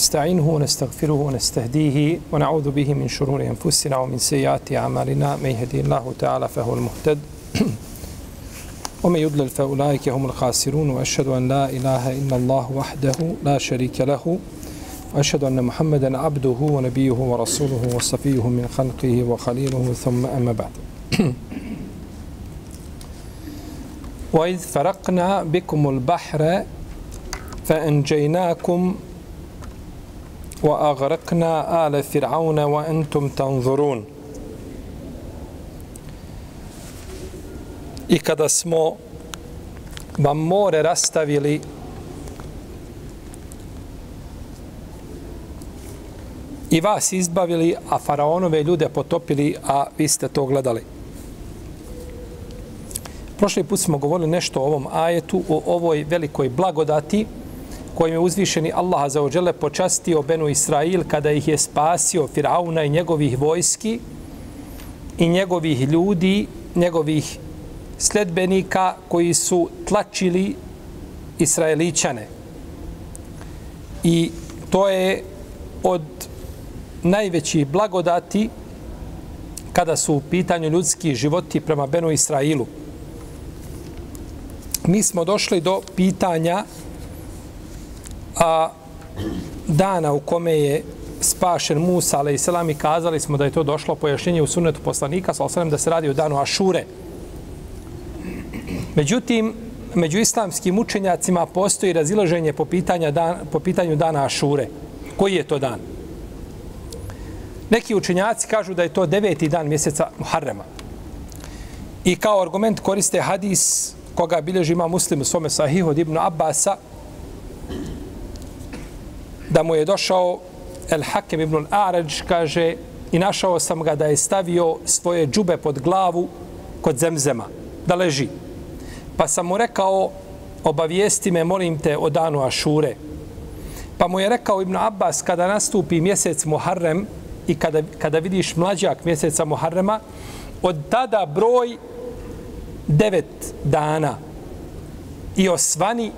نستعينه ونستغفره ونستهديه ونعوذ به من شرور أنفسنا ومن سيئات أعمالنا. من يهدي الله تعالى فهو المهتد ومن يضلل فأولئك هم الخاسرون. وأشهد أن لا إله إلا الله وحده لا شريك له. وأشهد أن محمدا عبده ونبيه ورسوله وصفيه من خلقه وخليله. ثم أما بعد. وإذ فرقنا بكم البحر فأنجيناكم وأغرقنا آل فرعون وأنتم تنظرون I kada smo vam more rastavili i vas izbavili, a faraonove ljude potopili, a vi ste to gledali. Prošli put smo govorili nešto o ovom ajetu, o ovoj velikoj blagodati kojim je uzvišeni Allah za ođele počastio Benu Israil kada ih je spasio Firauna i njegovih vojski i njegovih ljudi, njegovih sledbenika koji su tlačili Israeličane. I to je od najvećih blagodati kada su u pitanju ljudski životi prema Benu Israilu. Mi smo došli do pitanja a dana u kome je spašen Musa, ale i selam i kazali smo da je to došlo pojašnjenje u sunnetu poslanika, sa osanem da se radi o danu Ašure. Međutim, među islamskim učenjacima postoji razilaženje po, pitanja dan, po pitanju dana Ašure. Koji je to dan? Neki učenjaci kažu da je to deveti dan mjeseca Muharrema. I kao argument koriste hadis koga bilježi ima muslim u svome sahihu od Ibnu Abbasa, da mu je došao El Hakem ibn Al-Arađ, kaže, i našao sam ga da je stavio svoje džube pod glavu kod zemzema, da leži. Pa sam mu rekao, obavijesti me, molim te, o danu Ašure. Pa mu je rekao Ibn Abbas, kada nastupi mjesec Muharrem i kada, kada vidiš mlađak mjeseca Muharrema, od tada broj devet dana i osvani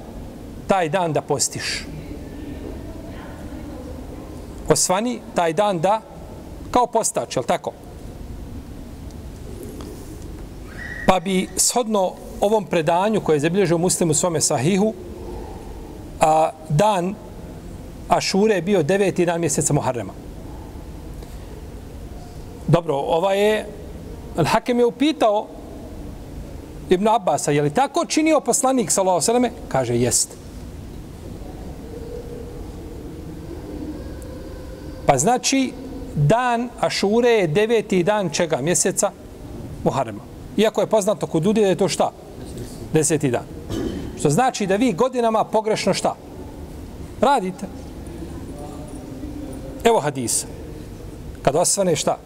taj dan da postiš osvani taj dan da kao postač, jel tako? Pa bi shodno ovom predanju koje je zabilježio muslimu svome sahihu, a dan Ašure je bio deveti dan mjeseca Muharrema. Dobro, ova je, Al-Hakem je upitao Ibn Abbasa, je li tako činio poslanik, sallallahu sallam, kaže, jeste. Pa znači, dan Ašure je deveti dan čega? Mjeseca Muharema. Iako je poznato kod ljudi da je to šta? Deseti dan. Što znači da vi godinama pogrešno šta? Radite. Evo hadisa. Kad osvane šta?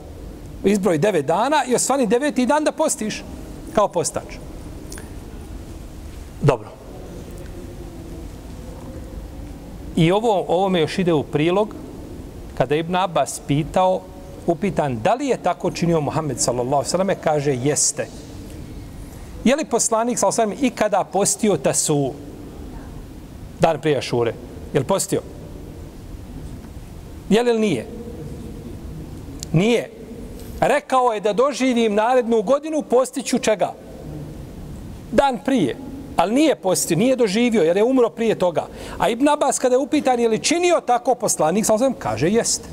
Izbroj devet dana i osvani deveti dan da postiš kao postač. Dobro. I ovo, ovo me još ide u prilog kada je Ibn Abbas pitao, upitan da li je tako činio Muhammed sallallahu sallam, kaže jeste. Je li poslanik sallallahu sallam ikada postio tasu dan prije šure? Je li postio? Je li nije? Nije. Rekao je da doživim narednu godinu, postiću čega? Dan prije. Ali nije postio, nije doživio, jer je umro prije toga. A Ibn Abbas kada je upitan je li činio tako poslanik, sam sam kaže jeste.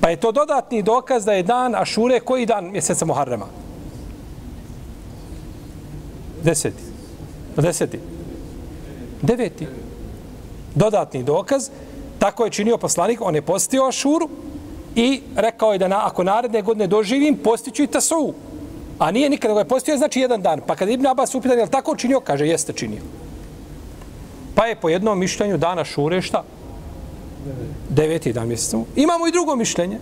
Pa je to dodatni dokaz da je dan Ašure koji dan mjeseca Muharrema? Deseti. Deseti. Deveti. Dodatni dokaz. Tako je činio poslanik. On je postio Ašuru i rekao je da na, ako naredne godine doživim, postiću i Tasovu. A nije nikada ga je postio, znači jedan dan. Pa kad Ibn Abbas upitan, je li tako činio? Kaže, jeste činio. Pa je po jednom mišljenju dana šure šta? Deveti dan mjeseca. Imamo i drugo mišljenje.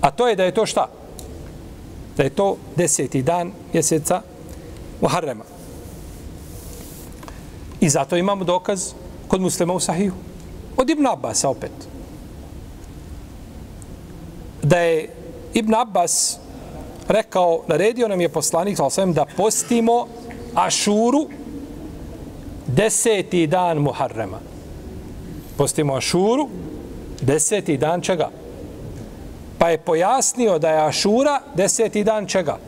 A to je da je to šta? Da je to deseti dan mjeseca Muharrema. I zato imamo dokaz kod muslima u Sahiju. Od Ibn Abbasa opet. Da je Ibn Abbas rekao, naredio nam je poslanik, sallam, da postimo Ašuru deseti dan Muharrema. Postimo Ašuru deseti dan čega? Pa je pojasnio da je Ašura deseti dan čega?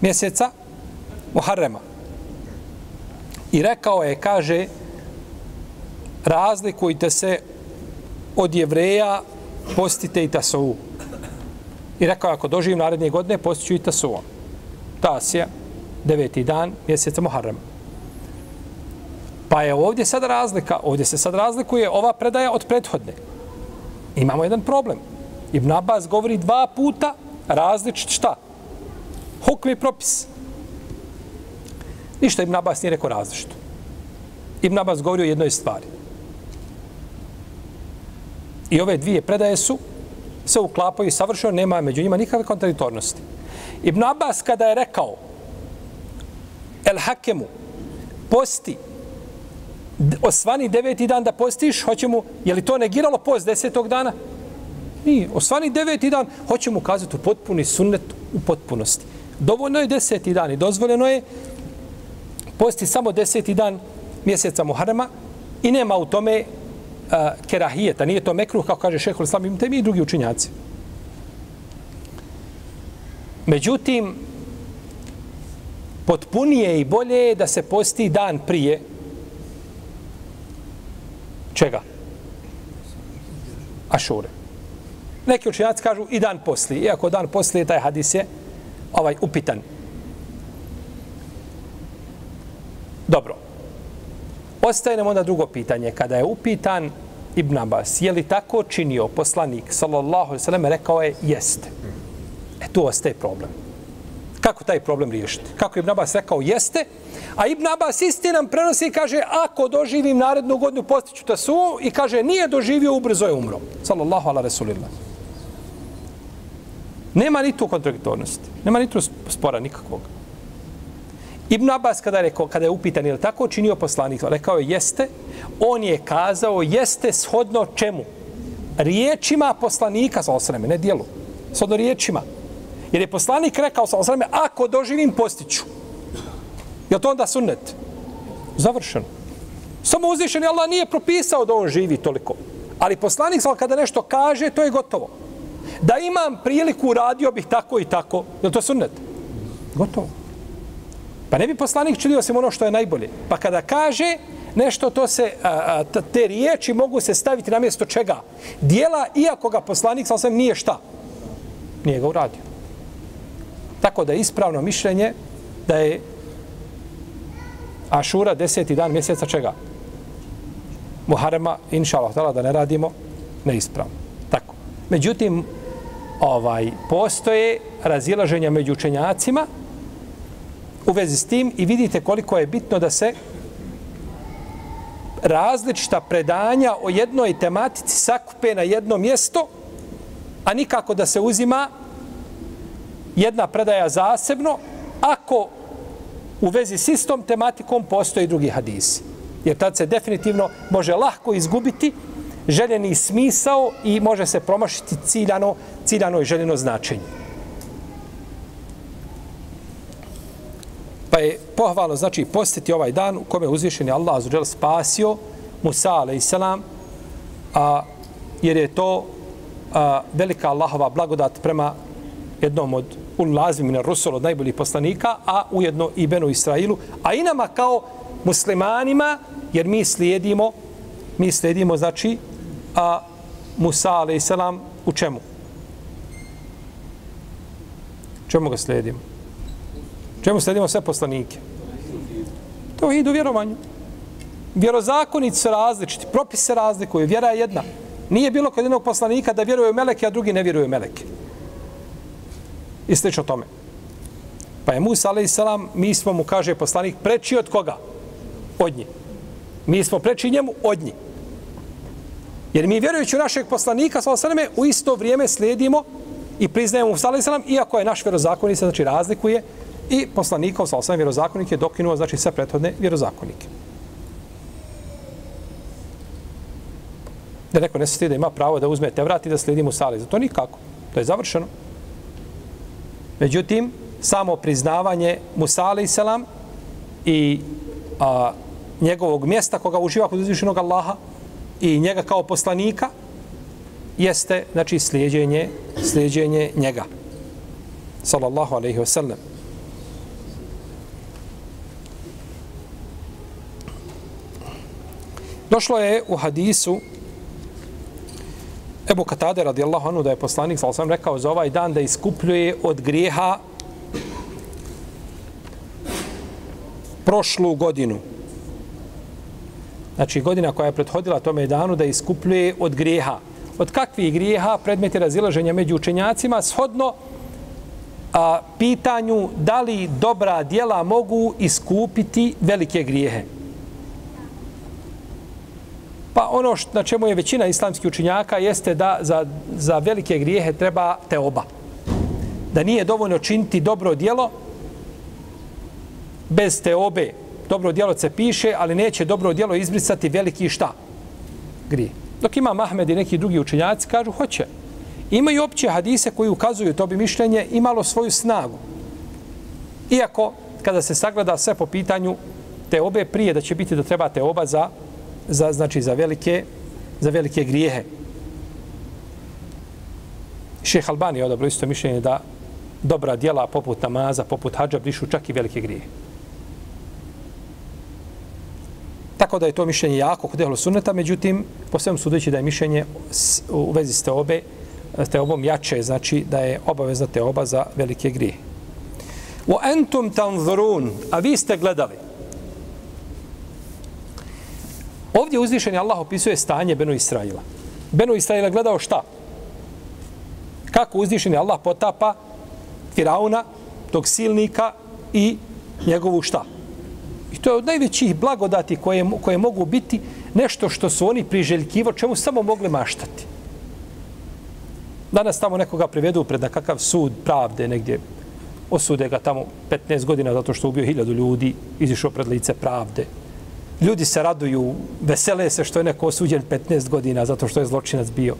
Mjeseca Muharrema. I rekao je, kaže, razlikujte se od jevreja, postite i tasovu. I rekao ako doživim naredne godine, postiću i tasovu. Tasija, deveti dan, mjeseca Muharrema. Pa je ovdje sada razlika, ovdje se sad razlikuje ova predaja od prethodne. Imamo jedan problem. Ibn Abbas govori dva puta različit šta? Hukm i propis. Ništa Ibn Abbas nije rekao različito. Ibn Abbas govori o jednoj stvari. I ove dvije predaje su se uklapaju savršeno, nema među njima nikakve kontradiktornosti. Ibn Abbas kada je rekao El Hakemu posti osvani deveti dan da postiš, hoće mu, je li to negiralo post desetog dana? Nije. Osvani deveti dan, hoće mu kazati u potpuni sunnet u potpunosti. Dovoljno je deseti dan i dozvoljeno je posti samo deseti dan mjeseca Muharrema i nema u tome kerahijeta, nije to mekruh, kao kaže šehol islam, imate mi i drugi učinjaci. Međutim, potpunije i bolje je da se posti dan prije čega? Ašure. Neki učinjaci kažu i dan poslije, iako dan poslije taj hadis je ovaj upitan. Dobro. Ostaje nam onda drugo pitanje. Kada je upitan Ibn Abbas, je li tako činio poslanik, sallallahu alaihi sallam, rekao je, jeste. E tu ostaje problem. Kako taj problem riješiti? Kako Ibn Abbas rekao, jeste, A Ibn Abbas isti nam prenosi i kaže, ako doživim narednu godinu, postiću ta su, i kaže, nije doživio, ubrzo je umro. Sallallahu ala Resulillah. Nema ni tu kontradiktornosti. Nema ni tu spora nikakvog. Ibn Abbas kada je, rekao, kada je upitan, je li tako činio poslanik, rekao je, jeste, on je kazao, jeste shodno čemu? Riječima poslanika, sa osreme, ne dijelu. Shodno riječima. Jer je poslanik rekao, sa osreme, ako doživim, postiću. Je to onda sunnet? Završeno. Samo uzvišen Allah nije propisao da on živi toliko. Ali poslanik sa kada nešto kaže, to je gotovo. Da imam priliku, radio bih tako i tako. Je to sunnet? Gotovo. Pa ne bi poslanik činio se ono što je najbolje. Pa kada kaže nešto, to se, a, a, te riječi mogu se staviti na mjesto čega? Dijela, iako ga poslanik sam nije šta? Nije ga uradio. Tako da je ispravno mišljenje da je Ašura, deseti dan mjeseca čega? Muharema, inša Allah, da ne radimo neispravno. Tako. Međutim, ovaj, postoje razilaženja među učenjacima u vezi s tim i vidite koliko je bitno da se različita predanja o jednoj tematici sakupe na jedno mjesto, a nikako da se uzima jedna predaja zasebno, ako u vezi s istom tematikom postoji drugi hadisi. Jer tad se definitivno može lahko izgubiti željeni smisao i može se promašiti ciljano, ciljano i željeno značenje. Pa je pohvalno, znači, postiti ovaj dan u kome je uzvišen je Allah azuđel spasio Musa, a.s. A, jer je to a, velika Allahova blagodat prema jednom od ulazim na Rusul od najboljih poslanika, a ujedno i Benu Israilu, a i nama kao muslimanima, jer mi slijedimo, mi slijedimo, znači, a, Musa a.s. u čemu? Čemu ga slijedimo? Čemu sledimo sve poslanike? To idu vjerovanju. Vjerozakonici su različiti, propis se razlikuju, vjera je jedna. Nije bilo kod jednog poslanika da vjeruju meleke, a drugi ne vjeruju meleke. I slično tome. Pa je Musa, a.s. mi smo mu, kaže poslanik, preči od koga? Od njih. Mi smo preči njemu od njih. Jer mi vjerujući u našeg poslanika, sa osaname, u isto vrijeme slijedimo i priznajemo Musa, a.s. iako je naš vjerozakonik, znači razlikuje, i poslanikov, sa osam vjerozakonik je dokinuo, znači sve prethodne vjerozakonike. Da neko ne se da ima pravo da uzme te vrati da slijedi Musa, a.s. To nikako. To je završeno. Međutim, samo priznavanje Musa selam i a, njegovog mjesta koga uživa kod uzvišenog Allaha i njega kao poslanika jeste znači slijedjenje slijedjenje njega sallallahu alejhi ve sellem Došlo je u hadisu Ebu Katade radijallahu anhu da je poslanik sallallahu alejhi rekao za ovaj dan da iskupljuje od grijeha prošlu godinu. Znači godina koja je prethodila tome danu da iskupljuje od grijeha. Od kakvih grijeha predmeti razilaženja među učenjacima shodno a, pitanju da li dobra dijela mogu iskupiti velike grijehe. Pa ono što, na čemu je većina islamskih učinjaka jeste da za, za velike grijehe treba te oba. Da nije dovoljno činiti dobro dijelo bez te obe dobro djelo se piše, ali neće dobro djelo izbrisati veliki šta? Grije. Dok ima Mahmed i neki drugi učinjaci kažu, hoće. Imaju opće hadise koji ukazuju to bi mišljenje imalo svoju snagu. Iako, kada se sagleda sve po pitanju te obe prije da će biti da trebate oba za, za, znači, za, velike, za velike grijehe. Šeh Albani je odobro isto mišljenje da dobra djela poput namaza, poput hađa, brišu čak i velike grijehe. Tako da je to mišljenje jako kod ehlu sunneta, međutim, po svemu sudeći da je mišljenje u vezi s teobe, teobom jače, znači da je obavezna teoba za velike grije. U entum tanzurun, a vi ste gledali. Ovdje uzvišeni Allah opisuje stanje Benu Israila. Benu Israila gledao šta? Kako uzvišeni Allah potapa Firauna, tog silnika i njegovu šta? I to je od najvećih blagodati koje, koje mogu biti nešto što su oni priželjkivo, čemu samo mogli maštati. Danas tamo nekoga privedu pred kakav sud pravde negdje, osude ga tamo 15 godina zato što ubio hiljadu ljudi, izišao pred lice pravde. Ljudi se raduju, vesele se što je neko osuđen 15 godina zato što je zločinac bio.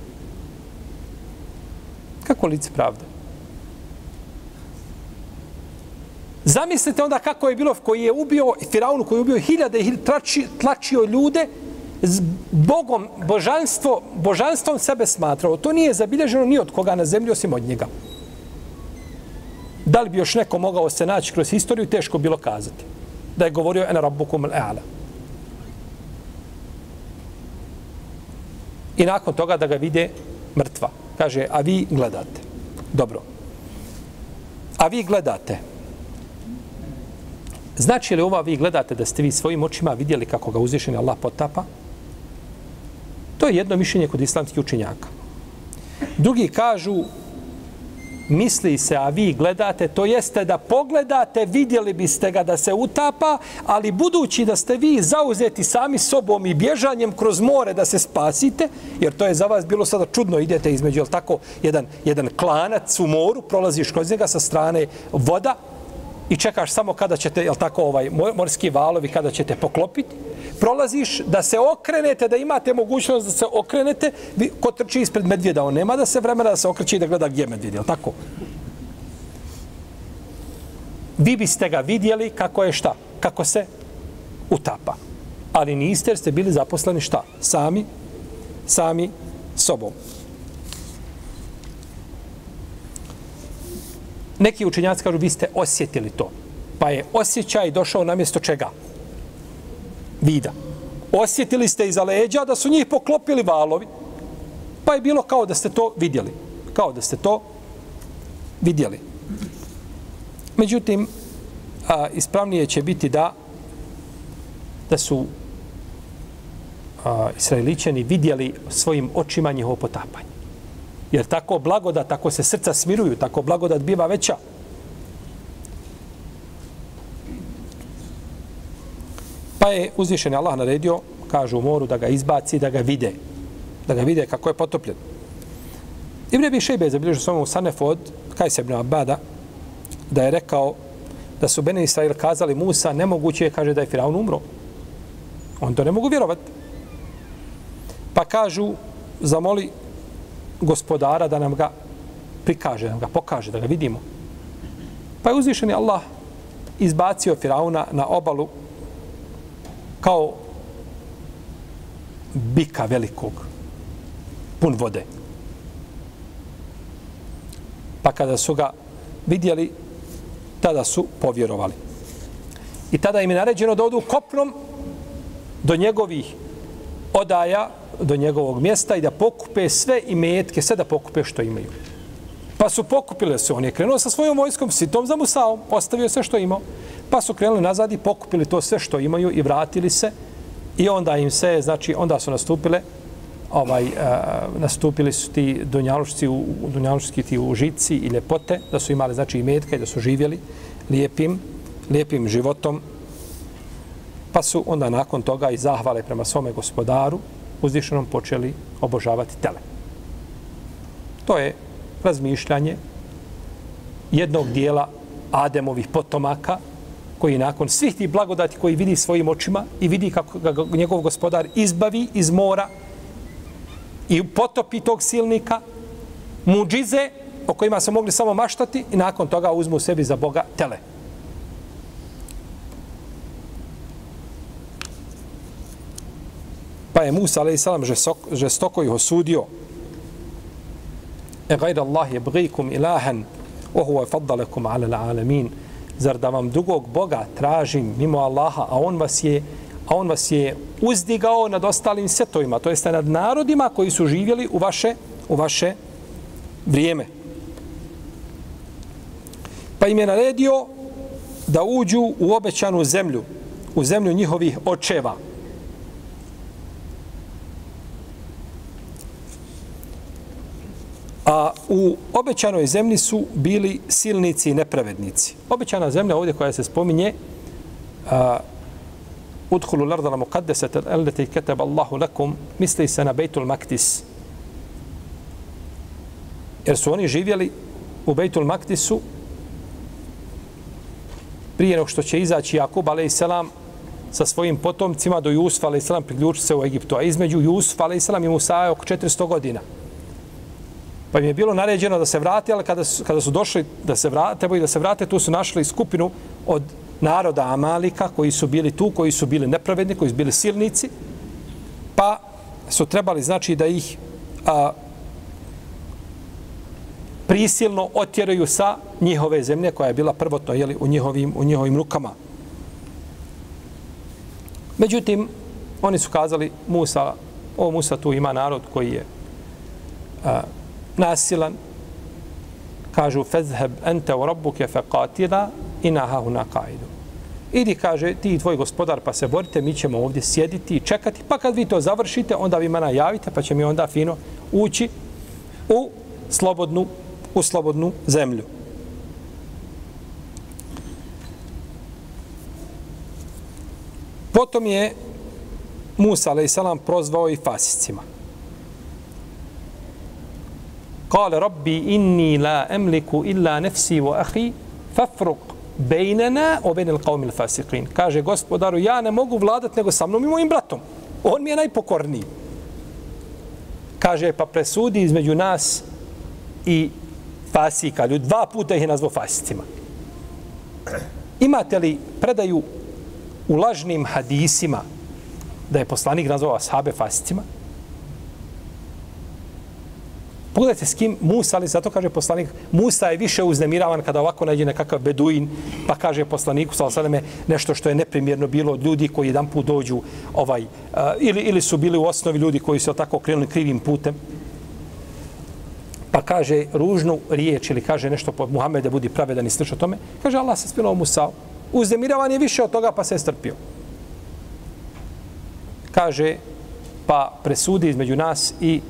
Kako lice pravde? Zamislite onda kako je bilo koji je ubio Firaunu, koji je ubio hiljade i tlači, tlačio ljude, s Bogom, božanstvo, božanstvom sebe smatrao. To nije zabilježeno ni od koga na zemlji, osim od njega. Da li bi još neko mogao se naći kroz historiju, teško bilo kazati. Da je govorio en rabbukum al-a'la. I nakon toga da ga vide mrtva. Kaže, a vi gledate. Dobro. A vi gledate. Znači li ova vi gledate da ste vi svojim očima vidjeli kako ga uzvišeni Allah potapa? To je jedno mišljenje kod islamskih učenjaka. Drugi kažu, misli se, a vi gledate, to jeste da pogledate, vidjeli biste ga da se utapa, ali budući da ste vi zauzeti sami sobom i bježanjem kroz more da se spasite, jer to je za vas bilo sada čudno, idete između, jel tako, jedan, jedan klanac u moru, prolaziš kroz njega sa strane voda, i čekaš samo kada ćete, jel tako, ovaj morski valovi, kada ćete poklopiti, prolaziš da se okrenete, da imate mogućnost da se okrenete, vi, ko trči ispred medvjeda, on nema da se vremena da se okreće i da gleda gdje medvjed, jel tako? Vi biste ga vidjeli kako je šta, kako se utapa. Ali niste jer ste bili zaposleni šta? Sami, sami sobom. Neki učenjaci kažu, vi ste osjetili to. Pa je osjećaj došao na mjesto čega? Vida. Osjetili ste iza leđa da su njih poklopili valovi. Pa je bilo kao da ste to vidjeli. Kao da ste to vidjeli. Međutim, a, ispravnije će biti da da su a, Israeličani vidjeli svojim očima njihovo potapanje. Jer tako blagodat, tako se srca smiruju, tako blagodat biva veća. Pa je uzvišen Allah naredio, kažu u moru, da ga izbaci, da ga vide. Da ga vide kako je potopljen. Ibn Abi Šejbe je zabilježio svojom Sanefu od Kajse ibn Abada, da je rekao da su Bene Israel kazali Musa, nemoguće je, kaže, da je Firaun umro. On to ne mogu vjerovati. Pa kažu, zamoli gospodara da nam ga prikaže, da nam ga pokaže, da ga vidimo. Pa je uzvišeni Allah izbacio Firauna na obalu kao bika velikog, pun vode. Pa kada su ga vidjeli, tada su povjerovali. I tada im je naređeno da odu kopnom do njegovih odaja, do njegovog mjesta i da pokupe sve imetke, sve da pokupe što imaju. Pa su pokupile se, on je krenuo sa svojom vojskom, sitom za Musaom, ostavio sve što imao, pa su krenuli nazad i pokupili to sve što imaju i vratili se i onda im se, znači, onda su nastupile ovaj, uh, nastupili su ti dunjalušci, u, dunjaluški ti užici i ljepote, da su imali, znači, i metke, da su živjeli lijepim, lijepim životom. Pa su onda nakon toga i zahvale prema svome gospodaru, uzvišenom počeli obožavati tele. To je razmišljanje jednog dijela Ademovih potomaka, koji nakon svih tih blagodati koji vidi svojim očima i vidi kako ga njegov gospodar izbavi iz mora i potopi tog silnika, muđize o kojima se mogli samo maštati i nakon toga uzmu sebi za Boga tele. Pa je Musa a.s. žestoko ih osudio. E gajda Allah je brikum ilahan ohu je faddalekum ala l'alamin. Zar da vam drugog Boga tražim mimo Allaha, a on vas je a on vas je uzdigao nad ostalim setovima, to jeste nad narodima koji su živjeli u vaše, u vaše vrijeme. Pa im je naredio da uđu u obećanu zemlju, u zemlju njihovih očeva. A u obećanoj zemlji su bili silnici i nepravednici. Obećana zemlja ovdje koja se spominje, a, udhulu lardala muqaddeset allati kataba Allahu lakum misli se na Bejtul Maktis. Jer su oni živjeli u Bejtul Maktisu prije nego što će izaći Jakub a.s. sa svojim potomcima do Jusufa a.s. priključiti se u Egiptu. A između Jusufa a.s. i Musa je oko 400 godina. Pa im je bilo naređeno da se vrate, ali kada su, kada su došli da se vrate, i da se vrate, tu su našli skupinu od naroda Amalika koji su bili tu, koji su bili nepravedni, koji su bili silnici, pa su trebali znači da ih a, prisilno otjeraju sa njihove zemlje koja je bila prvotno jeli, u, njihovim, u njihovim rukama. Međutim, oni su kazali Musa, o Musa tu ima narod koji je a, nasilan, kažu fezheb ente u rabbuke fe qatila ina hahuna kaidu. Idi, kaže, ti i tvoj gospodar, pa se borite, mi ćemo ovdje sjediti i čekati, pa kad vi to završite, onda vi mana javite, pa će mi onda fino ući u slobodnu, u slobodnu zemlju. Potom je Musa, a.s. prozvao i fasicima. Kale, rabbi, inni la emliku illa nefsi wa ahi, fafruk bejnena o benil qawmil fasiqin. Kaže gospodaru, ja ne mogu vladat nego sa mnom i mojim bratom. On mi je najpokorniji. Kaže, pa presudi između nas i fasika. Ljud, dva puta ih je nazvao fasicima. Imate li predaju u lažnim hadisima da je poslanik nazvao ashabe fasicima? Pogledajte s kim Musa, ali zato kaže poslanik, Musa je više uznemiravan kada ovako nađe nekakav beduin, pa kaže poslaniku, sa osadame, nešto što je neprimjerno bilo od ljudi koji jedan put dođu, ovaj, uh, ili, ili su bili u osnovi ljudi koji su tako krenuli krivim putem. pa kaže ružnu riječ ili kaže nešto po Muhammedu budi pravedan i slično tome, kaže Allah se spilo Musa. uznemiravan je više od toga pa se je strpio. Kaže pa presudi između nas i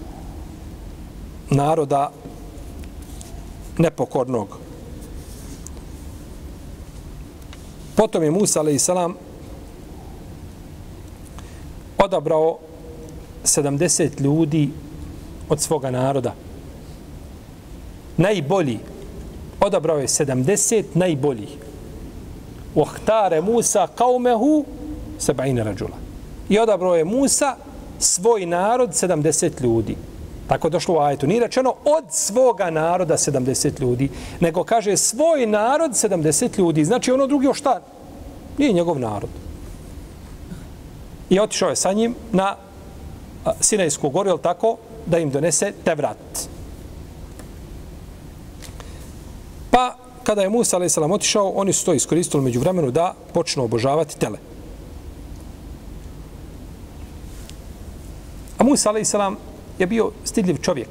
naroda nepokornog. Potom je Musa a.s. odabrao 70 ljudi od svoga naroda. Najbolji. Odabrao je 70 najboljih. Uhtare Musa kaumehu seba'ine rađula. I odabrao je Musa svoj narod 70 ljudi. Tako došlo u ajetu. Nije rečeno od svoga naroda 70 ljudi, nego kaže svoj narod 70 ljudi. Znači ono drugi o šta? Nije njegov narod. I otišao je sa njim na Sinajsku goru, je tako, da im donese te vrat. Pa, kada je Musa a.s. otišao, oni su to iskoristili među vremenu da počnu obožavati tele. A Musa a.s je bio stidljiv čovjek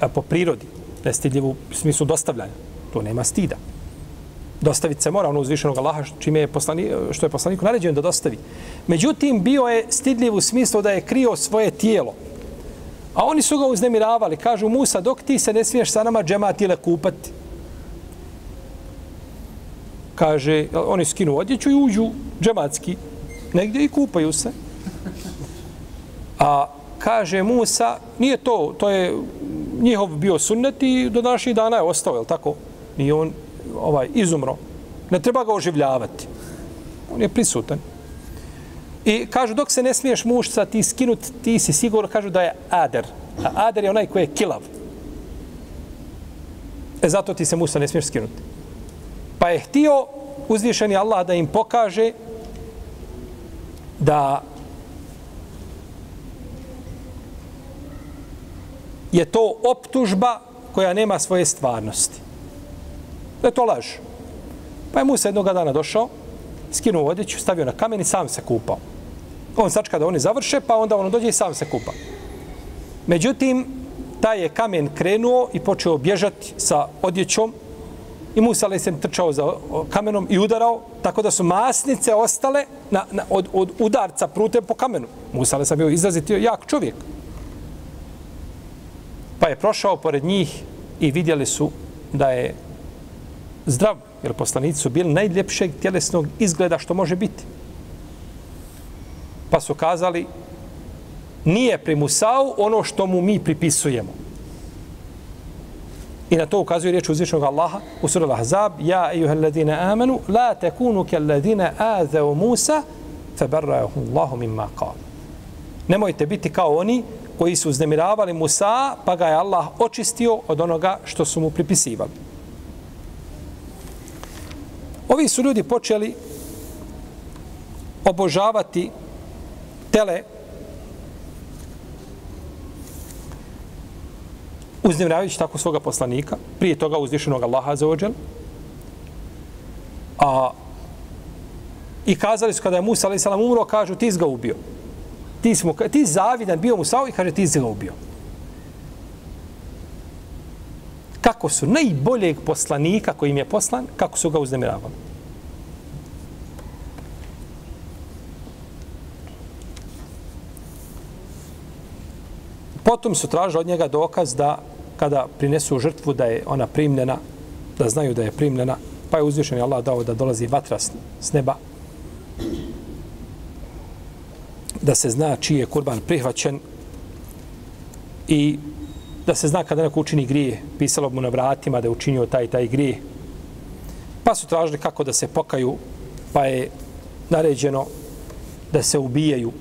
a po prirodi, ne stidljiv u smislu dostavljanja. To nema stida. Dostaviti se mora ono uzvišenog Allaha čime je poslani, što je poslaniku naređeno da dostavi. Međutim, bio je stidljiv u smislu da je krio svoje tijelo. A oni su ga uznemiravali. Kažu, Musa, dok ti se ne smiješ sa nama džematile kupati. Kaže, oni skinu odjeću i uđu džematski. Negdje i kupaju se. A kaže Musa, nije to, to je njihov bio sunnet i do današnjih dana je ostao, je li tako? I on ovaj, izumro. Ne treba ga oživljavati. On je prisutan. I kažu, dok se ne smiješ mušca ti skinut, ti si sigurno, kažu da je ader. A ader je onaj koji je kilav. E zato ti se mušca ne smiješ skinuti. Pa je htio uzvišeni Allah da im pokaže da je to optužba koja nema svoje stvarnosti. Da je to laž. Pa je Musa jednog dana došao, skinuo odjeću, stavio na kamen i sam se kupao. On sačka da oni završe, pa onda on dođe i sam se kupa. Međutim, taj je kamen krenuo i počeo bježati sa odjećom i Musa ali se trčao za kamenom i udarao, tako da su masnice ostale na, na, od, od udarca prute po kamenu. Musa ali sam bio izrazitio jak čovjek. Pa je prošao pored njih i vidjeli su da je zdrav, jer poslanici su bili najljepšeg tjelesnog izgleda što može biti. Pa su kazali, nije pri Musau ono što mu mi pripisujemo. I na to ukazuje riječ uzvišnog Allaha u sura Al-Ahzab, Ja, ejuhel ladine amanu, la tekunu ke ladine azeo Musa, fe barrahu Allahu mimma kao. Nemojte biti kao oni koji su uznemiravali Musa, pa ga je Allah očistio od onoga što su mu pripisivali. Ovi su ljudi počeli obožavati tele uznemiravajući tako svoga poslanika, prije toga uzvišenog Allaha za ođel. A, I kazali su kada je Musa a.s. umro, kažu ti ga ubio. Ti, smo, ti zavidan bio Musa i kaže ti ga ubio. Kako su najboljeg poslanika koji im je poslan, kako su ga uznemiravali. Potom su tražili od njega dokaz da kada prinesu žrtvu da je ona primljena, da znaju da je primljena, pa je uzvišen Allah dao da dolazi vatra s neba, da se zna čiji je kurban prihvaćen i da se zna kada neko učini grije, pisalo mu na vratima da je učinio taj taj grije. Pa su tražili kako da se pokaju, pa je naređeno da se ubijaju.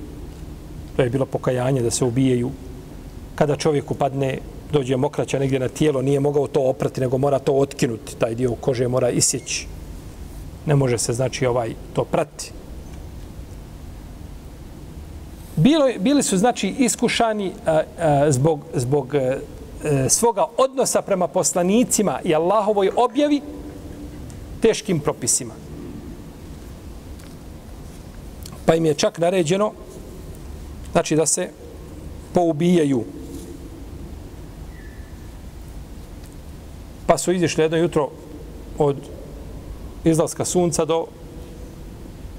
To je bilo pokajanje da se ubijaju kada čovjek upadne, dođe mokraća negdje na tijelo, nije mogao to oprati, nego mora to otkinuti, taj dio kože mora isjeći. Ne može se, znači, ovaj to prati. Bilo, bili su, znači, iskušani a, a, zbog, zbog a, svoga odnosa prema poslanicima i Allahovoj objavi teškim propisima. Pa im je čak naređeno, znači, da se poubijaju Pa su izišli jedno jutro od izlaska sunca do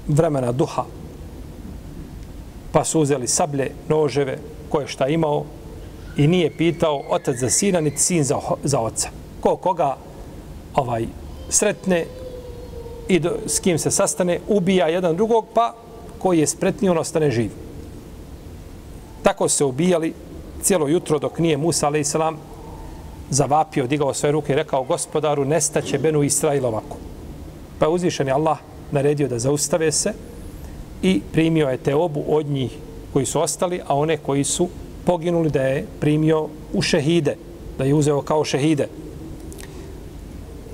vremena duha. Pa su uzeli sablje, noževe, ko je šta imao i nije pitao otac za sina, niti sin za, za oca. Ko koga ovaj sretne i do, s kim se sastane, ubija jedan drugog, pa koji je spretniji, on ostane živ. Tako se ubijali cijelo jutro dok nije Musa, ali salam, zavapio, digao svoje ruke i rekao gospodaru, nestaće Benu Israil ovako. Pa je uzvišen je Allah naredio da zaustave se i primio je te obu od njih koji su ostali, a one koji su poginuli da je primio u šehide, da je uzeo kao šehide.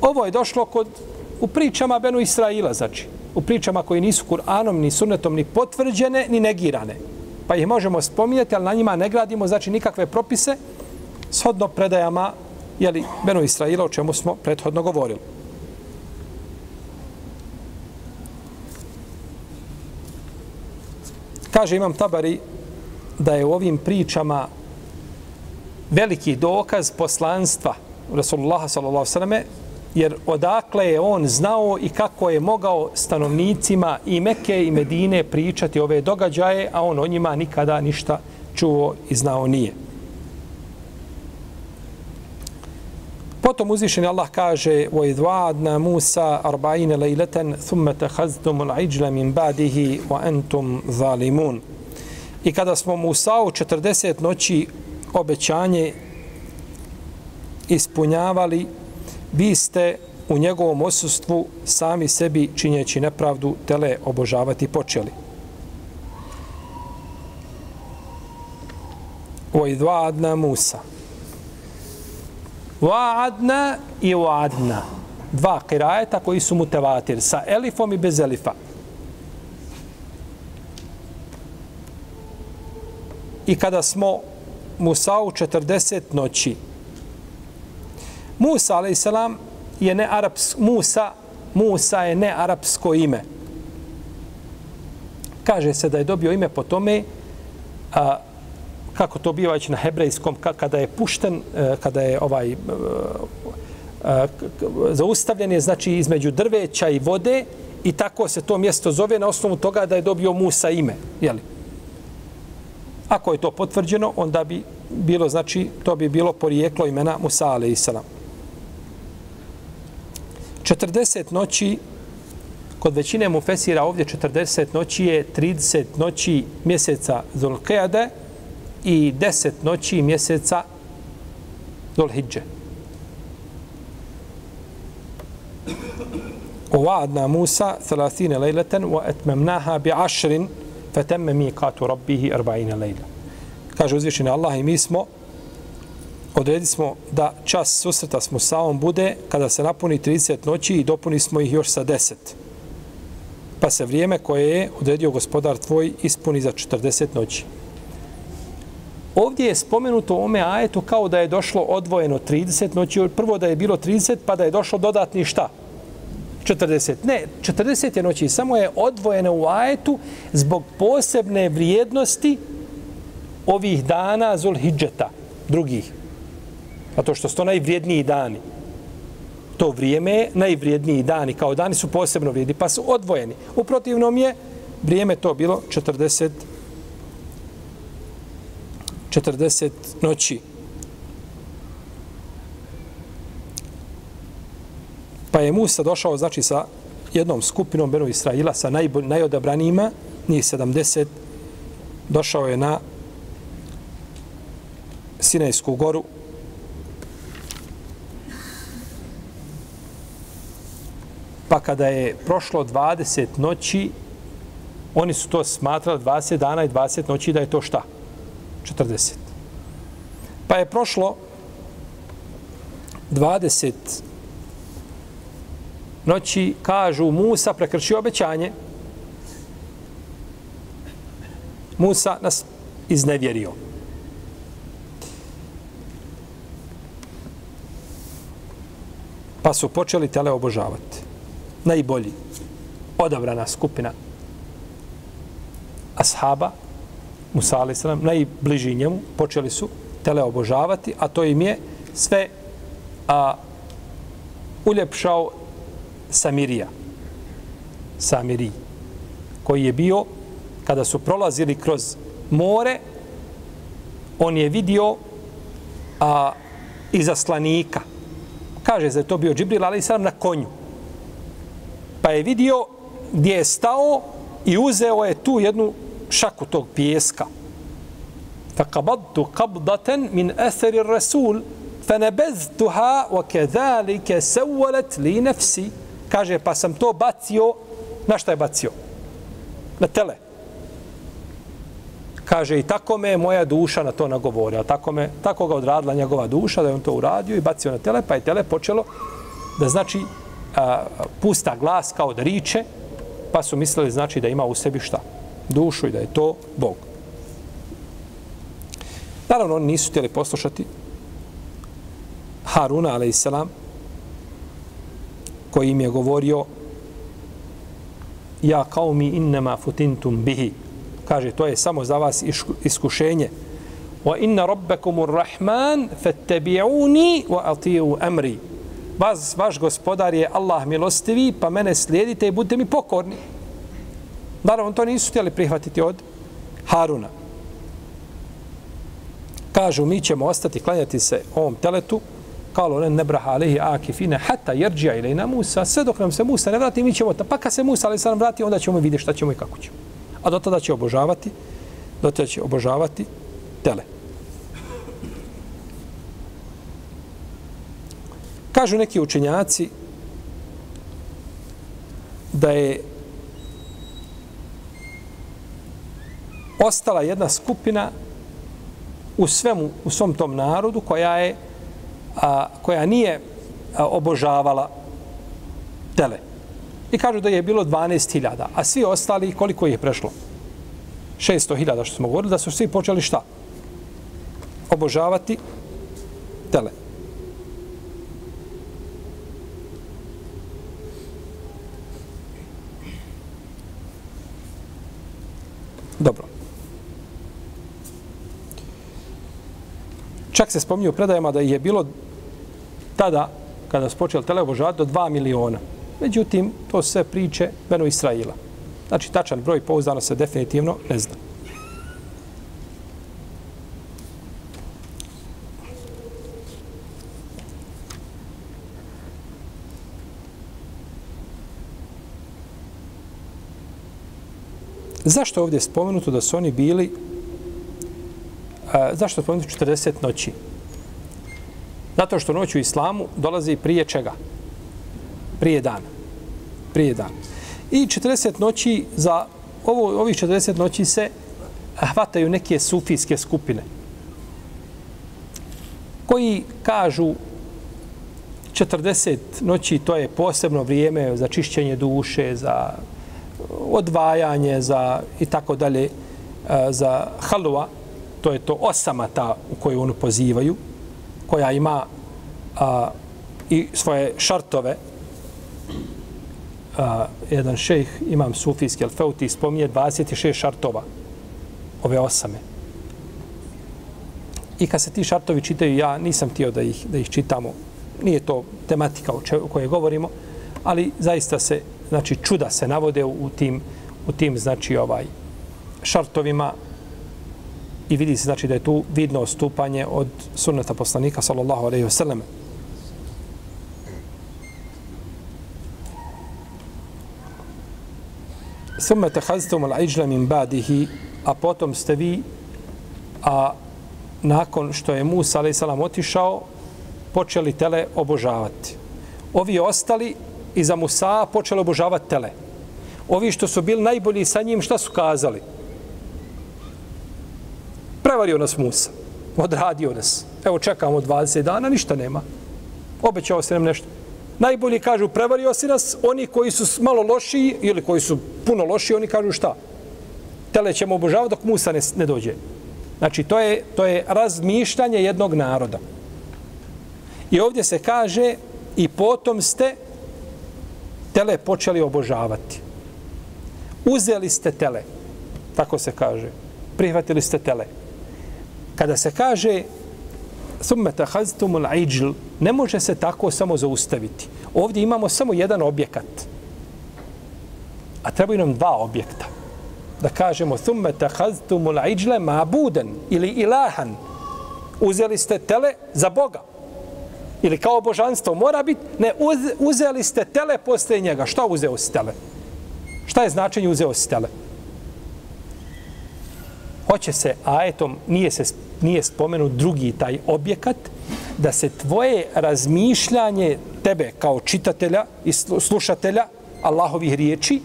Ovo je došlo kod u pričama Benu Israila, znači, u pričama koji nisu Kur'anom, ni sunnetom, ni potvrđene, ni negirane. Pa ih možemo spominjati, ali na njima ne gradimo, znači, nikakve propise, shodno predajama, jeli, Benu Israila, o čemu smo prethodno govorili. Kaže Imam Tabari da je u ovim pričama veliki dokaz poslanstva Rasulullah s.a.v. jer odakle je on znao i kako je mogao stanovnicima i Mekke i Medine pričati ove događaje, a on o njima nikada ništa čuo i znao nije. Potom uzvišeni Allah kaže وَاِذْوَادْنَا مُوسَا أَرْبَعِينَ لَيْلَةً ثُمَّ تَحَزْتُمُ الْعِجْلَ مِنْ بَعْدِهِ وَأَنْتُمْ ظَالِمُونَ I kada smo Musa u 40 noći obećanje ispunjavali, vi ste u njegovom osustvu sami sebi činjeći nepravdu tele obožavati počeli. وَاِذْوَادْنَا Musa. Wa'adna i wa'adna. Dva kirajeta koji su mutevatir sa elifom i bez elifa. I kada smo Musa u 40 noći, Musa, a.s. je ne araps, Musa, Musa je ne arapsko ime. Kaže se da je dobio ime po tome a, kako to biva već na hebrejskom, kada je pušten, e, kada je ovaj e, e, zaustavljen je znači između drveća i vode i tako se to mjesto zove na osnovu toga da je dobio Musa ime. Jeli? Ako je to potvrđeno, onda bi bilo, znači, to bi bilo porijeklo imena Musa a.s. 40 noći, kod većine mu fesira ovdje 40 noći je 30 noći mjeseca Zulqeade, i deset noći mjeseca Dulhidže. ووعدنا موسى ثلاثين ليلة وأتممناها بعشر فتم ميقات ربه أربعين ليلة kaže uzvišeni Allah i mi smo odredi smo da čas susreta s Musaom bude kada se napuni 30 noći i dopuni smo ih još sa 10 pa se vrijeme koje je odredio gospodar tvoj ispuni za 40 noći Ovdje je spomenuto ome ajetu kao da je došlo odvojeno 30 noći. Znači prvo da je bilo 30, pa da je došlo dodatni šta? 40. Ne, 40 je noći. Samo je odvojeno u ajetu zbog posebne vrijednosti ovih dana Zulhidžeta, drugih. A to što su to najvrijedniji dani. To vrijeme je najvrijedniji dani. Kao dani su posebno vrijedni, pa su odvojeni. U protivnom je vrijeme to bilo 40 40 noći. Pa je Musa došao, znači, sa jednom skupinom Benu Israila, sa najbolj, najodabranijima, njih 70, došao je na Sinajsku goru, pa kada je prošlo 20 noći, oni su to smatrali 20 dana i 20 noći da je to šta? 40. Pa je prošlo 20 noći, kažu, Musa prekršio obećanje. Musa nas iznevjerio. Pa su počeli tele obožavati. Najbolji, odabrana skupina ashaba, Musa a.s. najbliži njemu, počeli su tele obožavati, a to im je sve a, uljepšao Samirija. Samirij. Koji je bio, kada su prolazili kroz more, on je vidio a, izaslanika. Kaže da je to bio Džibril, ali sam na konju. Pa je vidio gdje je stao i uzeo je tu jednu šaku tog pijeska. فقبضت قبضة من أثر الرسول فنبذتها وكذلك سولت لي نفسي kaže pa sam to bacio na šta je bacio na tele kaže i tako me moja duša na to nagovorila tako me tako ga odradila njegova duša da je on to uradio i bacio na tele pa je tele počelo da znači a, pusta glas kao da riče pa su mislili znači da ima u sebi šta Dušu i da je to Bog Naravno, oni nisu htjeli poslušati Haruna, a.s. koji im je govorio Ja kao mi innema futintum bihi. Kaže, to je samo za vas iskušenje. Wa inna rabbakumur rahman fattabi'uni wa ati'u amri. Vas, vaš gospodar je Allah milostivi, pa mene slijedite i budite mi pokorni. Naravno, to nisu htjeli prihvatiti od Haruna. Kažu mi ćemo ostati klanjati se ovom teletu. Kalo ne nebraha alehi akifine hata jerđija ili na Musa. Sve dok nam se Musa ne vrati mi ćemo pa kad se Musa ali nam vrati onda ćemo vidjeti šta ćemo i kako ćemo. A do tada će obožavati do tada će obožavati tele. Kažu neki učenjaci da je ostala jedna skupina u svemu, u svom tom narodu koja je a, koja nije a, obožavala tele. I kažu da je bilo 12.000, a svi ostali koliko je prešlo? 600.000 što smo govorili, da su svi počeli šta? Obožavati tele. Dobro. Čak se spominje u predajama da je bilo tada, kada su počeli teleobožavati, do 2 miliona. Međutim, to sve priče Beno Israila. Znači, tačan broj pouzdano se definitivno ne zna. Zašto ovdje spomenuto da su oni bili A, zašto spomenuti 40 noći? Zato što noć u islamu dolazi prije čega? Prije dana. Prije dana. I 40 noći za ovo, ovih 40 noći se hvataju neke sufijske skupine koji kažu 40 noći to je posebno vrijeme za čišćenje duše, za odvajanje, za i tako dalje, za halua, to je to osama ta u koju onu pozivaju, koja ima a, i svoje šartove. A, jedan šejh, imam sufijski alfeuti, spominje 26 šartova ove osame. I kad se ti šartovi čitaju, ja nisam tio da ih, da ih čitamo. Nije to tematika o, če, o kojoj govorimo, ali zaista se, znači, čuda se navode u, u tim, u tim, znači, ovaj, šartovima i vidi se znači da je tu vidno odstupanje od sunneta poslanika sallallahu alejhi ve sellem. Summa takhaztum al-ajla min ba'dihi a potom ste vi a nakon što je Musa alejhi salam otišao počeli tele obožavati. Ovi ostali i za Musa počeli obožavati tele. Ovi što su bili najbolji sa njim, šta su kazali? Prevario nas Musa. Odradio nas. Evo čekamo 20 dana, ništa nema. Obećao se nam nešto. Najbolji kažu prevario si nas, oni koji su malo lošiji ili koji su puno lošiji, oni kažu šta? Tele ćemo obožavati dok Musa ne, ne dođe. Znači, to je, to je razmišljanje jednog naroda. I ovdje se kaže i potom ste tele počeli obožavati. Uzeli ste tele. Tako se kaže. Prihvatili ste tele kada se kaže summa tahaztumul ijl, ne može se tako samo zaustaviti. Ovdje imamo samo jedan objekat. A trebaju nam dva objekta. Da kažemo summa tahaztumul ijle ma'buden ili ilahan. Uzeli ste tele za Boga. Ili kao božanstvo mora biti, ne, uz, uzeli ste tele posle njega. Šta uzeo si tele? Šta je značenje uzeo si tele? Hoće se ajetom, nije se nije spomenut drugi taj objekat, da se tvoje razmišljanje tebe kao čitatelja i slušatelja Allahovih riječi,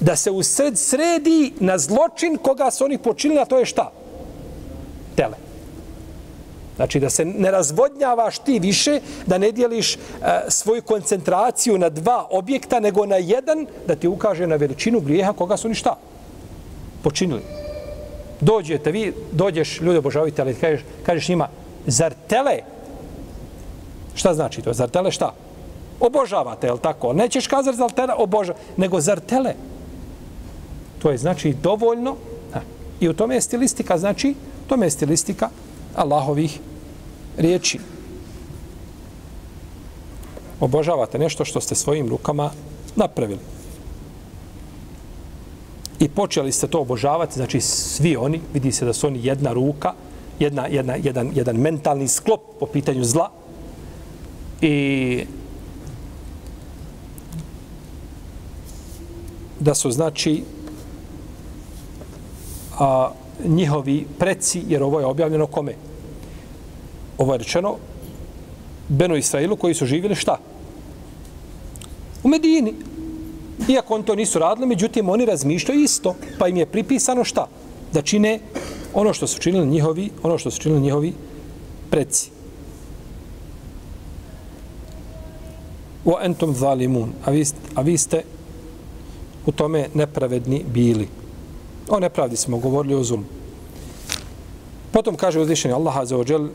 da se u sred sredi na zločin koga su oni počinili, a to je šta? Tele. Znači da se ne razvodnjavaš ti više, da ne dijeliš e, svoju koncentraciju na dva objekta, nego na jedan, da ti ukaže na veličinu grijeha koga su oni šta? Počinili dođete vi, dođeš, ljude obožavite, ali kažeš, kažeš njima, zar tele? Šta znači to? Zar tele šta? Obožavate, jel tako? Nećeš kazati zar tele oboža, nego zar tele? To je znači dovoljno. Ha. I u tome je stilistika, znači, u tome je stilistika Allahovih riječi. Obožavate nešto što ste svojim rukama napravili i počeli ste to obožavati, znači svi oni, vidi se da su oni jedna ruka, jedna, jedna, jedan, jedan mentalni sklop po pitanju zla i da su znači a, njihovi preci, jer ovo je objavljeno kome? Ovo je rečeno Benu Israilu koji su živjeli šta? U Medini. Iako oni to nisu radili, međutim, oni razmišljaju isto, pa im je pripisano šta? Da čine ono što su činili njihovi, ono što su činili njihovi preci. Wa entum zalimun, a vi, a vi ste u tome nepravedni bili. O nepravdi smo govorili o zulmu. Potom kaže uzvišeni Allah Azza wa Jal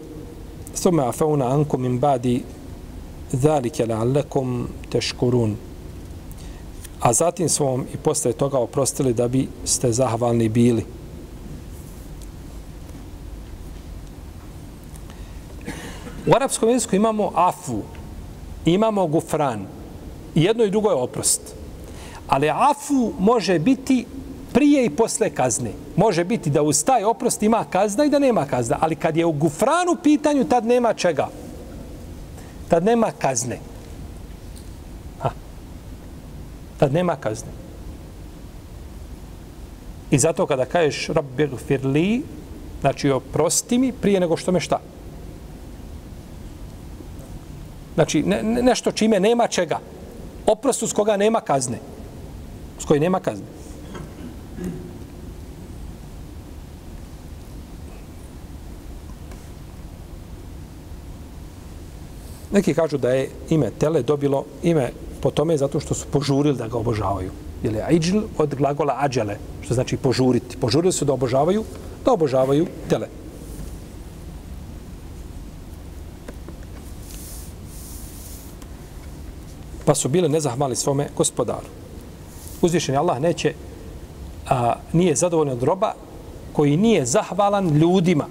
afauna ankum min badi Zalike la'allakum teškurun a zatim su vam i posle toga oprostili da bi ste zahvalni bili. U arapskom jeziku imamo afu, imamo gufran. I jedno i drugo je oprost. Ali afu može biti prije i posle kazne. Može biti da uz taj oprost ima kazna i da nema kazna. Ali kad je u gufranu pitanju, tad nema čega. Tad nema kazne. Tad nema kazne. I zato kada kažeš Rabbir firli, znači oprosti mi prije nego što me šta? Znači ne, nešto čime nema čega. Oprostu s koga nema kazne. S koji nema kazne. Neki kažu da je ime Tele dobilo ime po tome zato što su požurili da ga obožavaju. Jer je ajđl od glagola ađele, što znači požuriti. Požurili su da obožavaju, da obožavaju tele. Pa su bile nezahvali svome gospodaru. Uzvišeni Allah neće, a, nije zadovoljan od roba koji nije zahvalan ljudima,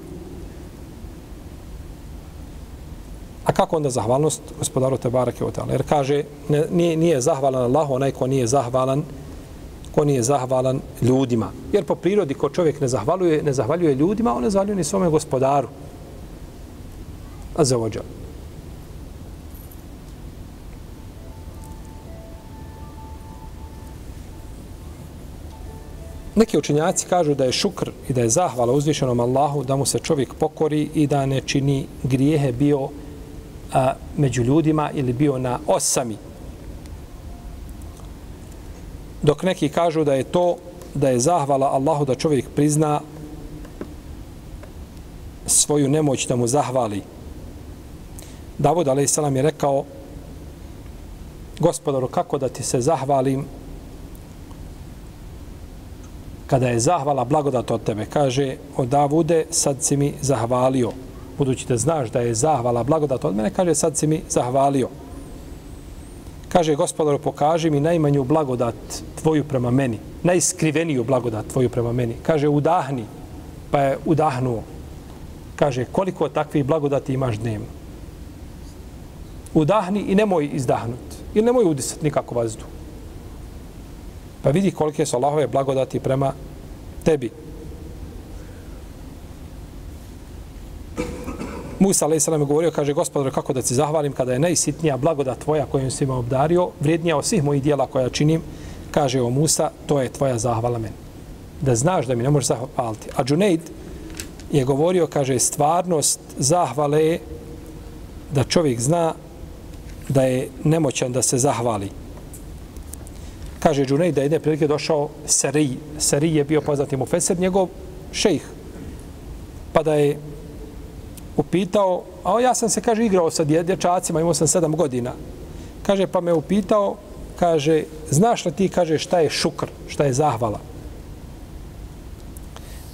A kako onda zahvalnost gospodaru Tebareke Otala? Jer kaže, ne, nije, nije zahvalan Allah onaj ko nije zahvalan ko nije zahvalan ljudima. Jer po prirodi ko čovjek ne zahvaljuje, ne zahvaljuje ljudima, on ne zahvaljuje ni svome gospodaru. A za ođa. Neki učinjaci kažu da je šukr i da je zahvala uzvišenom Allahu da mu se čovjek pokori i da ne čini grijehe bio a, među ljudima ili bio na osami. Dok neki kažu da je to da je zahvala Allahu da čovjek prizna svoju nemoć da mu zahvali. Davud a.s. je rekao gospodaru kako da ti se zahvalim kada je zahvala blagodat od tebe. Kaže o Davude sad si mi zahvalio budući da znaš da je zahvala blagodat od mene, kaže sad si mi zahvalio. Kaže gospodaru pokaži mi najmanju blagodat tvoju prema meni, najskriveniju blagodat tvoju prema meni. Kaže udahni, pa je udahnuo. Kaže, koliko takvih blagodati imaš dnevno? Udahni i nemoj izdahnuti. Ili nemoj udisati nikako vazdu. Pa vidi kolike su Allahove blagodati prema tebi. Musa a.s. je govorio, kaže, gospodar, kako da ti zahvalim kada je najsitnija blagodat tvoja kojom si me obdario, vrijednija od svih mojih dijela koja činim, kaže o Musa, to je tvoja zahvala meni. Da znaš da mi ne možeš zahvaliti. A Džunejd je govorio, kaže, stvarnost zahvale je da čovjek zna da je nemoćan da se zahvali. Kaže Džunejd da je jedne prilike došao Sarij. Sarij je bio poznati mu Feser, njegov šejh. Pa da je upitao, a ja sam se, kaže, igrao sa dječacima, imao sam sedam godina. Kaže, pa me upitao, kaže, znaš li ti, kaže, šta je šukr, šta je zahvala?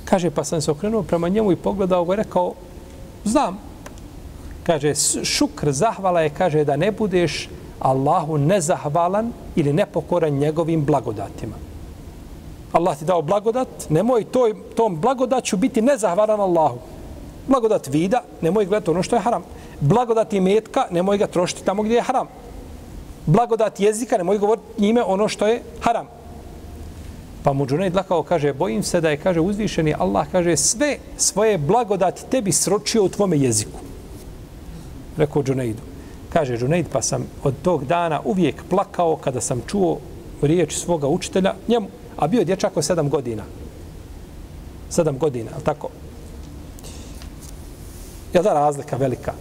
Kaže, pa sam se okrenuo prema njemu i pogledao ga i rekao, znam. Kaže, šukr, zahvala je, kaže, da ne budeš Allahu nezahvalan ili nepokoran njegovim blagodatima. Allah ti dao blagodat, nemoj toj, tom blagodaću biti nezahvalan Allahu blagodat vida, nemoj gledati ono što je haram. Blagodat imetka, nemoj ga trošiti tamo gdje je haram. Blagodat jezika, nemoj govoriti njime ono što je haram. Pa mu Džunaid lakao kaže, bojim se da je, kaže, uzvišeni Allah, kaže, sve svoje blagodati tebi sročio u tvome jeziku. Rekao Džunaidu. Kaže Džunaid, pa sam od tog dana uvijek plakao kada sam čuo riječ svoga učitelja njemu, a bio dječak od sedam godina. Sedam godina, ali tako? Je da razlika velika?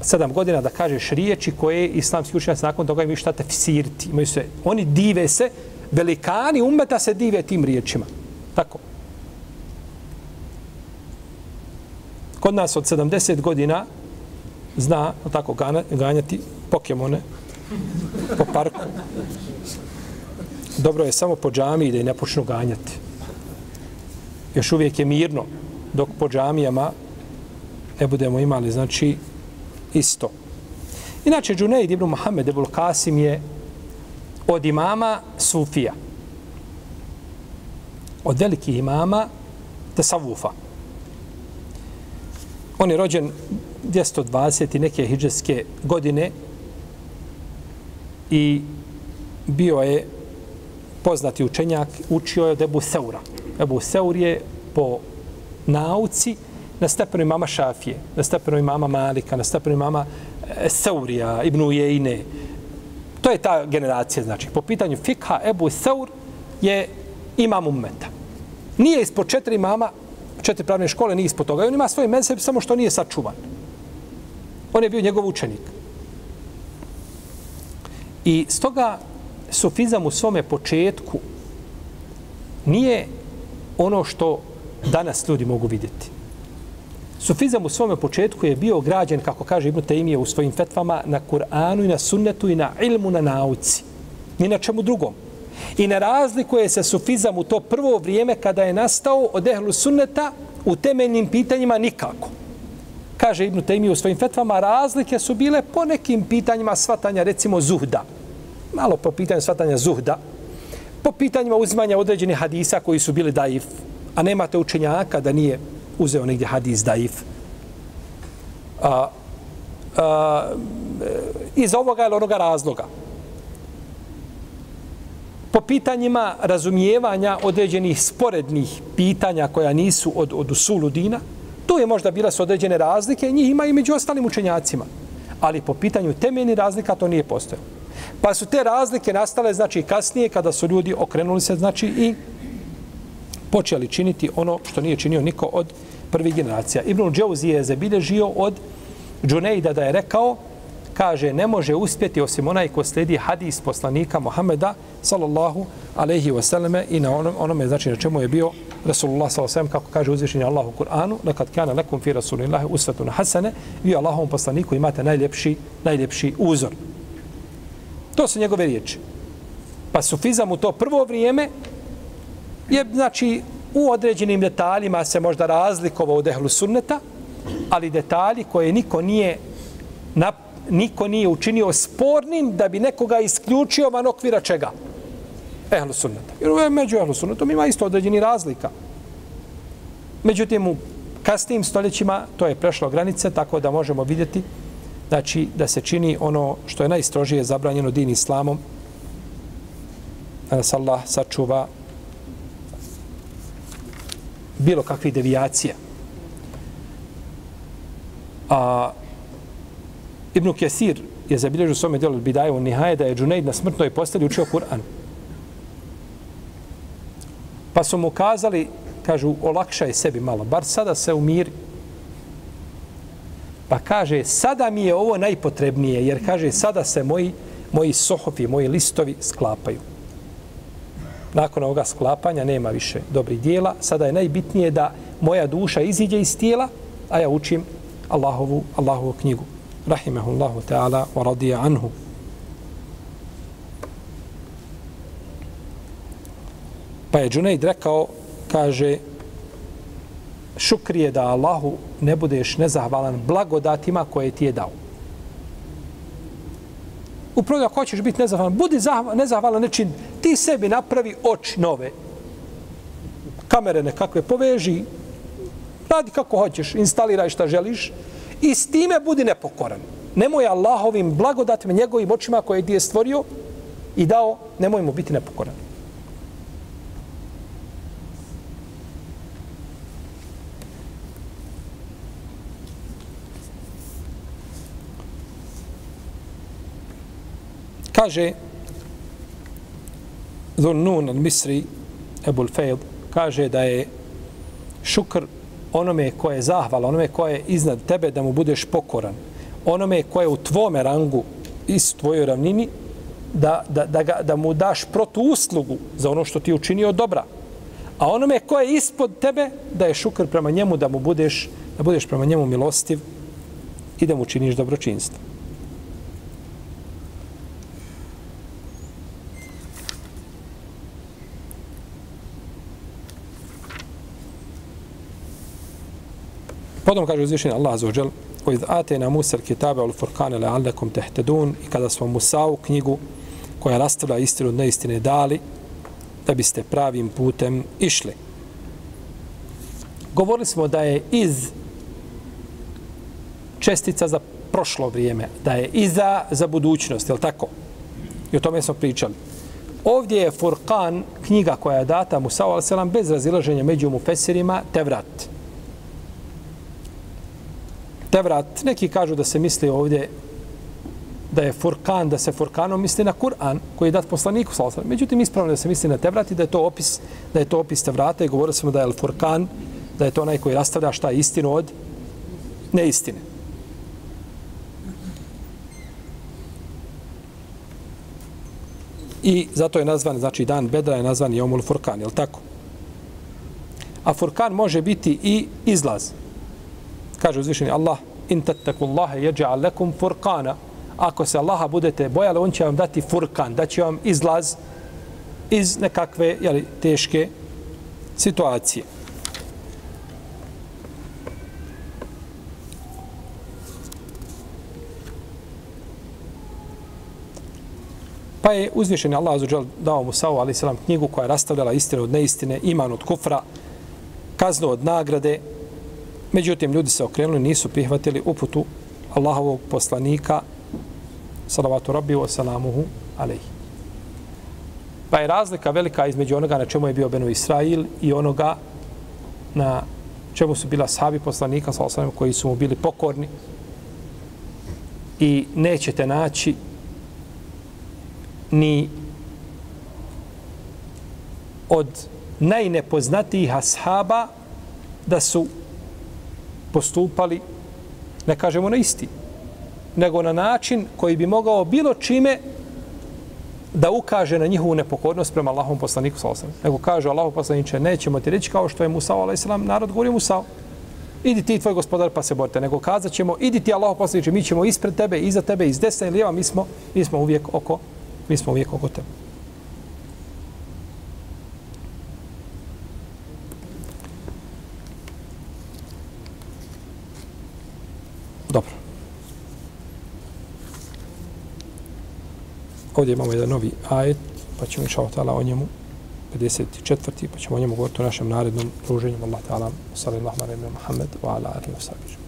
Sedam godina da kažeš riječi koje islamski učenjaci nakon toga imaju šta tefsiriti. Imaju se, oni dive se, velikani umeta se dive tim riječima. Tako. Kod nas od 70 godina zna tako ganjati pokemone po parku. Dobro je samo po džami da i ne počnu ganjati. Još uvijek je mirno dok po džamijama ne budemo imali, znači, isto. Inače, Džunejd ibn Muhammed ibn Qasim je od imama Sufija. Od velikih imama Tesavufa. On je rođen 220. i neke hijđarske godine i bio je poznati učenjak, učio je od Ebu Seura. Ebu Seur je po nauci na stepenu imama Šafije, na stepenu imama Malika, na stepenu imama e, Seurija, Ibnu Ujejne. To je ta generacija, znači. Po pitanju fikha, Ebu Seur je imam ummeta. Nije ispod četiri imama, četiri pravne škole, nije ispod toga. I on ima svoj mezheb, samo što nije sačuvan. On je bio njegov učenik. I stoga sufizam u svome početku nije ono što danas ljudi mogu vidjeti. Sufizam u svome početku je bio građen, kako kaže Ibn Taymije u svojim fetvama, na Kur'anu i na sunnetu i na ilmu na nauci. Ni na čemu drugom. I ne razlikuje se sufizam u to prvo vrijeme kada je nastao od ehlu sunneta u temeljnim pitanjima nikako. Kaže Ibn Taymije u svojim fetvama, razlike su bile po nekim pitanjima svatanja, recimo zuhda. Malo po pitanju svatanja zuhda. Po pitanjima uzimanja određenih hadisa koji su bili daif, a nemate učenjaka da nije uzeo negdje hadis daif. A, a, iz ovoga ili onoga razloga. Po pitanjima razumijevanja određenih sporednih pitanja koja nisu od, od usulu dina, tu je možda bila su određene razlike, njih ima i među ostalim učenjacima. Ali po pitanju temeljni razlika to nije postojalo. Pa su te razlike nastale, znači, kasnije, kada su ljudi okrenuli se, znači, i počeli činiti ono što nije činio niko od prvih generacija. Ibn Džauzi je zabilježio od Džunejda da je rekao, kaže, ne može uspjeti osim onaj ko sledi hadis poslanika Muhameda, sallallahu alaihi wasallame, i na onom, onome, znači, na čemu je bio Rasulullah sallallahu kako kaže uzvišenje Allahu u Kur'anu, nekad kana lekum fi Rasulillahi usvetuna hasane, vi Allahom poslaniku imate najljepši, najljepši uzor. To su njegove riječi. Pa sufizam u to prvo vrijeme je, znači, u određenim detaljima se možda razlikovao od ehlu sunneta, ali detalji koje niko nije na, niko nije učinio spornim da bi nekoga isključio van okvira čega? Ehlu sunneta. Jer među ehlu sunnetom ima isto određeni razlika. Međutim, u kasnijim stoljećima to je prešlo granice, tako da možemo vidjeti znači, da se čini ono što je najstrožije zabranjeno din islamom, da nas Allah sačuva bilo kakvih devijacija. A Ibn Kesir je zabilježio u svome djelu Bidaje u Nihaje da je Džunejd na smrtnoj posteli učio Kur'an. Pa su mu kazali, kažu, olakšaj sebi malo, bar sada se umiri. Pa kaže, sada mi je ovo najpotrebnije, jer kaže, sada se moji, moji sohofi, moji listovi sklapaju. Nakon ovoga sklapanja nema više dobrih dijela. Sada je najbitnije da moja duša iziđe iz tijela, a ja učim Allahovu, Allahovu knjigu. Rahimahullahu ta'ala wa radija anhu. Pa je Džunaid rekao, kaže, šukrije da Allahu ne budeš nezahvalan blagodatima koje ti je dao. Upravo ako hoćeš biti nezahvalan, budi nezahvalan nečin, ti sebi napravi oči nove. Kamere nekakve poveži, radi kako hoćeš, instaliraj šta želiš i s time budi nepokoran. Nemoj Allahovim blagodatima, njegovim očima koje ti je stvorio i dao, nemoj mu biti nepokoran. Kaže Dhunnun al-Misri Ebul Fejd kaže da je šukr onome koje je zahval, onome koje je iznad tebe da mu budeš pokoran, onome koje je u tvome rangu i s tvojoj ravnini, da, da, da, ga, da mu daš protu uslugu za ono što ti učinio dobra. A onome koje je ispod tebe, da je šukr prema njemu, da mu budeš, da budeš prema njemu milostiv i da mu činiš dobročinstvo. Potom kaže uzvišenje Allah za uđel, o iz atena Musa kitabe ul furkane i kada smo Musa u knjigu koja rastavlja istinu od neistine dali, da biste pravim putem išli. Govorili smo da je iz čestica za prošlo vrijeme, da je iza za budućnost, je li tako? I o tome smo pričali. Ovdje je Furkan, knjiga koja je data Musa, ali bez razilaženja među mufesirima, Tevrat. Tevrat. Tevrat, neki kažu da se misli ovdje da je Furkan, da se Furkanom misli na Kur'an koji je dat poslaniku sallallahu Međutim ispravno da se misli na Tevrat i da je to opis da je to opis Tevrata i govorili smo da je El Furkan, da je to onaj koji rastavlja šta je istinu od neistine. I zato je nazvan, znači dan Bedra je nazvan Jomul Furkan, je li tako? A Furkan može biti i izlaz. Kaže uzvišeni Allah, in tattaku Allahe jeđa'al lekum furkana. Ako se Allaha budete bojali, on će vam dati furkan, da će vam izlaz iz nekakve jeli, teške situacije. Pa je uzvišeni Allah azuđel dao Musa ali selam knjigu koja je rastavljala istinu od neistine, iman od kufra, kaznu od nagrade, Međutim, ljudi se okrenuli, nisu prihvatili uputu Allahovog poslanika, salavatu rabbi wa salamuhu alaihi. Pa je razlika velika između onoga na čemu je bio Benu Israil i onoga na čemu su bila sahabi poslanika, salavatu koji su mu bili pokorni i nećete naći ni od najnepoznatijih ashaba da su postupali, ne kažemo na isti, nego na način koji bi mogao bilo čime da ukaže na njihovu nepokornost prema Allahom poslaniku sa osam. Nego kaže Allahov poslaniče, nećemo ti reći kao što je Musao, alejhi selam narod govorio Musa. Idi ti tvoj gospodar pa se borite, nego kazat ćemo idi ti Allahov poslanice mi ćemo ispred tebe, iza tebe, iz desna i lijeva, mi smo mi smo uvijek oko mi smo uvijek oko tebe. Dobro. Ovdje imamo jedan novi ajet, pa ćemo inša o njemu 54. pa ćemo o njemu govoriti u našem narednom druženju. Allah ta'ala, sallallahu alaihi wa Muhammed, wa ala alihi wa sallam.